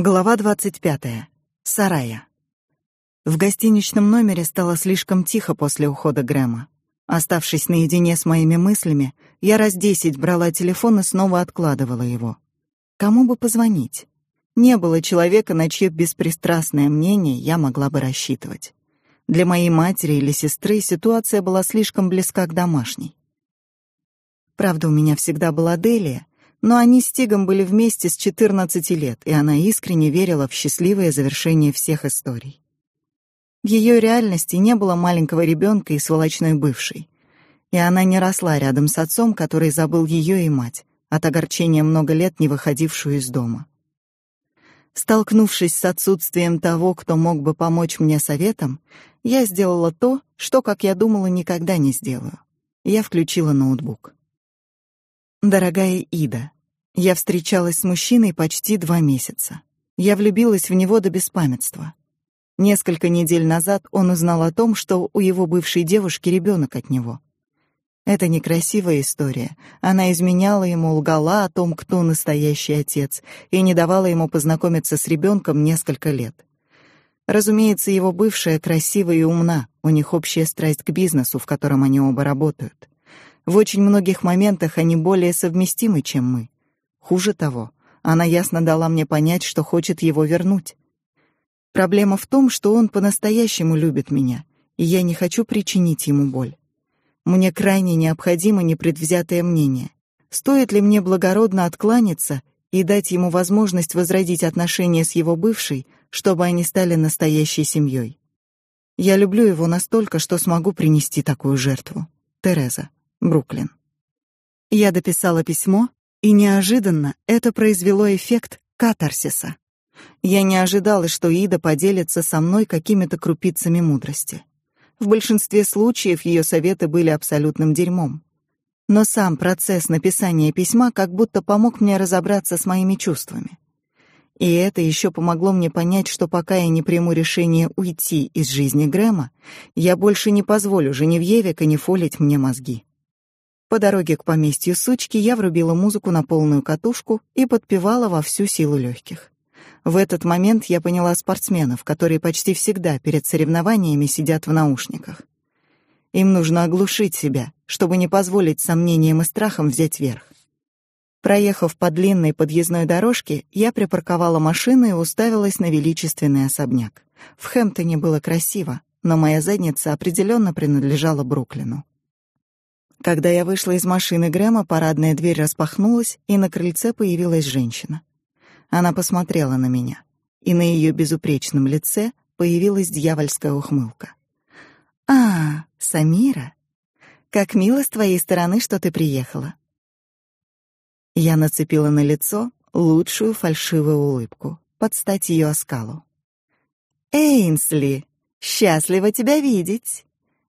Глава 25. Сарая. В гостиничном номере стало слишком тихо после ухода Грэма. Оставшись наедине с моими мыслями, я раз десять брала телефон и снова откладывала его. Кому бы позвонить? Не было человека, на чье беспристрастное мнение я могла бы рассчитывать. Для моей матери или сестры ситуация была слишком близка к домашней. Правда, у меня всегда была Делия, но они с Тигом были вместе с 14 лет, и она искренне верила в счастливое завершение всех историй. В ее реальности не было маленького ребенка и сволочной бывшей. И она не росла рядом с отцом, который забыл ее и мать, от огорчения много лет не выходившую из дома. Столкнувшись с отсутствием того, кто мог бы помочь мне советом, я сделала то, что, как я думала, никогда не сделаю. Я включила ноутбук. Дорогая Ида, я встречалась с мужчиной почти два месяца. Я влюбилась в него до беспамятства. Несколько недель назад он узнал о том, что у его бывшей девушки ребенок от него. Это некрасивая история. Она изменяла ему, лгала о том, кто настоящий отец, и не давала ему познакомиться с ребенком несколько лет. Разумеется, его бывшая красива и умна, у них общая страсть к бизнесу, в котором они оба работают. В очень многих моментах они более совместимы, чем мы. Хуже того, она ясно дала мне понять, что хочет его вернуть. Проблема в том, что он по-настоящему любит меня, и я не хочу причинить ему боль. Мне крайне необходимо непредвзятое мнение. Стоит ли мне благородно откланяться и дать ему возможность возродить отношения с его бывшей, чтобы они стали настоящей семьей? Я люблю его настолько, что смогу принести такую жертву. Тереза. Бруклин. Я дописала письмо, и неожиданно это произвело эффект катарсиса. Я не ожидала, что Ида поделится со мной какими-то крупицами мудрости. В большинстве случаев ее советы были абсолютным дерьмом. Но сам процесс написания письма как будто помог мне разобраться с моими чувствами. И это еще помогло мне понять, что пока я не приму решение уйти из жизни Грэма, я больше не позволю Женевьеве канифолить мне мозги. По дороге к поместью сучки я врубила музыку на полную катушку и подпевала во всю силу легких. В этот момент я поняла спортсменов, которые почти всегда перед соревнованиями сидят в наушниках. Им нужно оглушить себя, чтобы не позволить сомнениям и страхам взять верх. Проехав по длинной подъездной дорожке, я припарковала машину и уставилась на величественный особняк. В Хэмптоне было красиво, но моя задница определенно принадлежала Бруклину. Когда я вышла из машины Грэма, парадная дверь распахнулась, и на крыльце появилась женщина. Она посмотрела на меня, и на ее безупречном лице появилась дьявольская ухмылка. «А, Самира, как мило с твоей стороны, что ты приехала». Я нацепила на лицо лучшую фальшивую улыбку, под стать ее оскалу. «Эйнсли, счастлива тебя видеть!»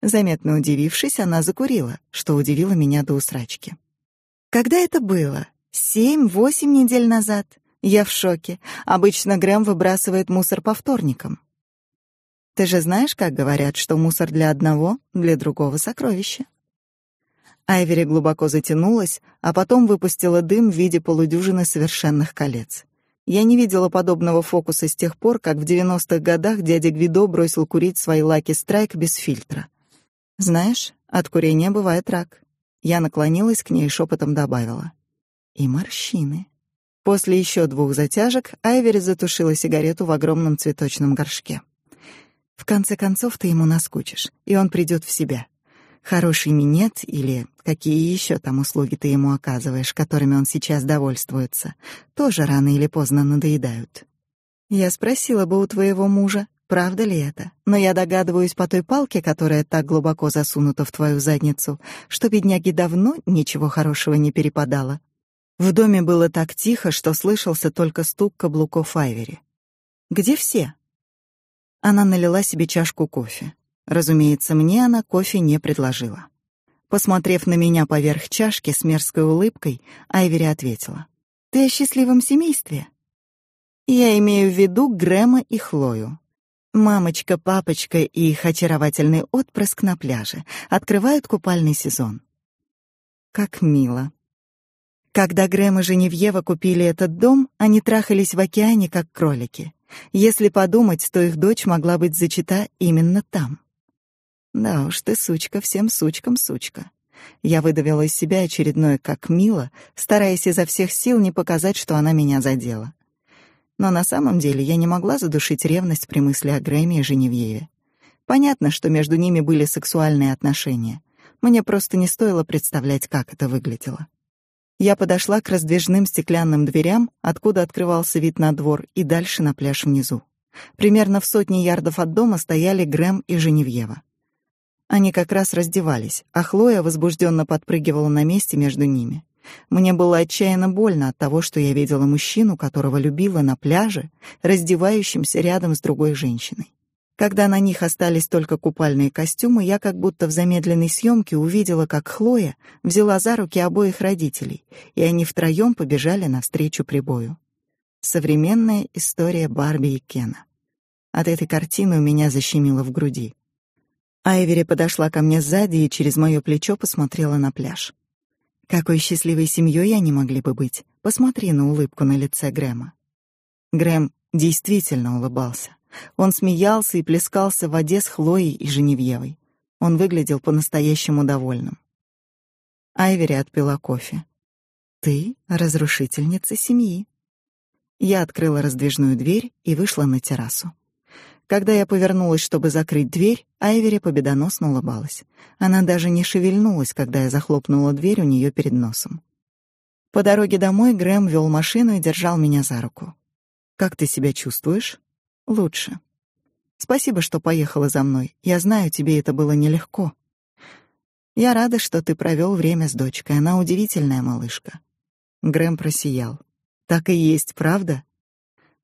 Заметно удивившись, она закурила, что удивило меня до усрачки. Когда это было? Семь-восемь недель назад. Я в шоке. Обычно Грэм выбрасывает мусор по вторникам. Ты же знаешь, как говорят, что мусор для одного, для другого сокровище. Айвери глубоко затянулась, а потом выпустила дым в виде полудюжины совершенных колец. Я не видела подобного фокуса с тех пор, как в 90-х годах дядя Гвидо бросил курить свои лаки страйк без фильтра. Знаешь, от курения бывает рак. Я наклонилась к ней и шепотом добавила. И морщины. После еще двух затяжек Айвери затушила сигарету в огромном цветочном горшке. В конце концов ты ему наскучишь, и он придет в себя. Хороший минет или какие еще там услуги ты ему оказываешь, которыми он сейчас довольствуется, тоже рано или поздно надоедают. Я спросила бы у твоего мужа, Правда ли это? Но я догадываюсь по той палке, которая так глубоко засунута в твою задницу, что бедняге давно ничего хорошего не перепадало. В доме было так тихо, что слышался только стук каблуков Айвери. Где все? Она налила себе чашку кофе. Разумеется, мне она кофе не предложила. Посмотрев на меня поверх чашки с мерзкой улыбкой, Айвери ответила: "Ты о счастливом семействе?" Я имею в виду Грэма и Хлою. Мамочка, папочка и их очаровательный отпрыск на пляже открывают купальный сезон. Как мило. Когда Грэм и Женевьева купили этот дом, они трахались в океане, как кролики. Если подумать, то их дочь могла быть зачата именно там. Да уж ты, сучка, всем сучкам сучка. Я выдавила из себя очередное «как мило», стараясь изо всех сил не показать, что она меня задела. Но на самом деле я не могла задушить ревность при мысли о Грэме и Женевьеве. Понятно, что между ними были сексуальные отношения. Мне просто не стоило представлять, как это выглядело. Я подошла к раздвижным стеклянным дверям, откуда открывался вид на двор и дальше на пляж внизу. Примерно в сотне ярдов от дома стояли Грэм и Женевьева. Они как раз раздевались, а Хлоя возбужденно подпрыгивала на месте между ними. Мне было отчаянно больно от того, что я видела мужчину, которого любила на пляже, раздевающимся рядом с другой женщиной. Когда на них остались только купальные костюмы, я как будто в замедленной съемке увидела, как Хлоя взяла за руки обоих родителей, и они втроем побежали навстречу прибою. Современная история Барби и Кена. От этой картины у меня защемило в груди. Айвери подошла ко мне сзади и через мое плечо посмотрела на пляж. Какой счастливой семьей они могли бы быть. Посмотри на улыбку на лице Грэма. Грэм действительно улыбался. Он смеялся и плескался в воде с Хлоей и Женевьевой. Он выглядел по-настоящему довольным. Айвери отпила кофе. «Ты — разрушительница семьи». Я открыла раздвижную дверь и вышла на террасу. Когда я повернулась, чтобы закрыть дверь, Айвери победоносно улыбалась. Она даже не шевельнулась, когда я захлопнула дверь у нее перед носом. По дороге домой Грэм вел машину и держал меня за руку. «Как ты себя чувствуешь?» Лучше. Спасибо, что поехала за мной. Я знаю, тебе это было нелегко. Я рада, что ты провел время с дочкой. Она удивительная малышка. Грэм просиял. Так и есть, правда?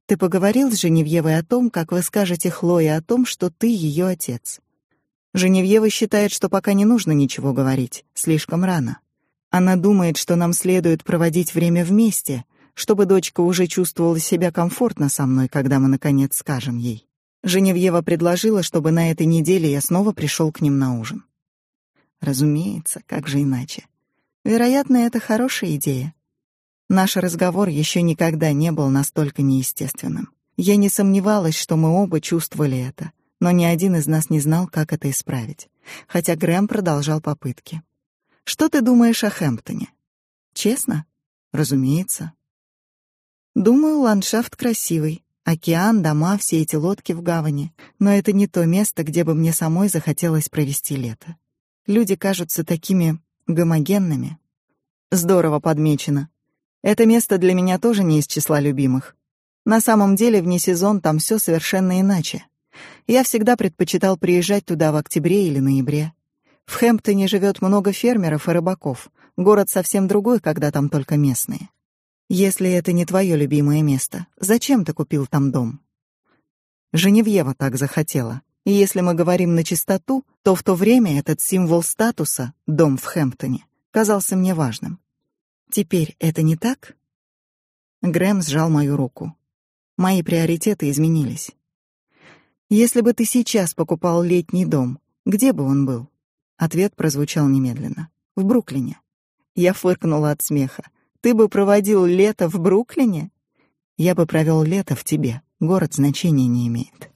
Ты поговорил с Женевьевой о том, как вы скажете Хлое о том, что ты ее отец. Женевьева считает, что пока не нужно ничего говорить, слишком рано. Она думает, что нам следует проводить время вместе, чтобы дочка уже чувствовала себя комфортно со мной, когда мы наконец скажем ей. Женевьева предложила, чтобы на этой неделе я снова пришел к ним на ужин. Разумеется, как же иначе? Вероятно, это хорошая идея. Наш разговор еще никогда не был настолько неестественным. Я не сомневалась, что мы оба чувствовали это, но ни один из нас не знал, как это исправить. Хотя Грэм продолжал попытки. Что ты думаешь о Хэмптоне? Честно? Разумеется. Думаю, ландшафт красивый. Океан, дома, все эти лодки в гавани. Но это не то место, где бы мне самой захотелось провести лето. Люди кажутся такими гомогенными. Здорово подмечено. Это место для меня тоже не из числа любимых. На самом деле, вне сезон там все совершенно иначе. Я всегда предпочитал приезжать туда в октябре или ноябре. В Хэмптоне живет много фермеров и рыбаков. Город совсем другой, когда там только местные. Если это не твое любимое место, зачем ты купил там дом? Женевьева так захотела. И если мы говорим на чистоту, то в то время этот символ статуса, дом в Хэмптоне, казался мне важным. Теперь это не так? Грэм сжал мою руку. Мои приоритеты изменились. Если бы ты сейчас покупал летний дом, где бы он был? Ответ прозвучал немедленно. В Бруклине. Я фыркнула от смеха. Ты бы проводил лето в Бруклине? Я бы провел лето в тебе. Город значения не имеет.